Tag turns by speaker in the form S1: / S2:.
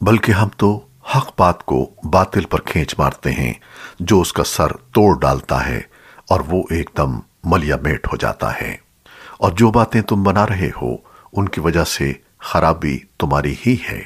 S1: بلکہ ہم تو حق بات کو باطل پر کھینچ مارتے ہیں، جو اس کا سر توڑ ڈالتا ہے اور وہ ایک دم ملیا میٹ ہو جاتا ہے۔ اور جو باتیں تم بنا رہے ہو، ان کی وجہ سے خرابی تمہاری ہی ہے۔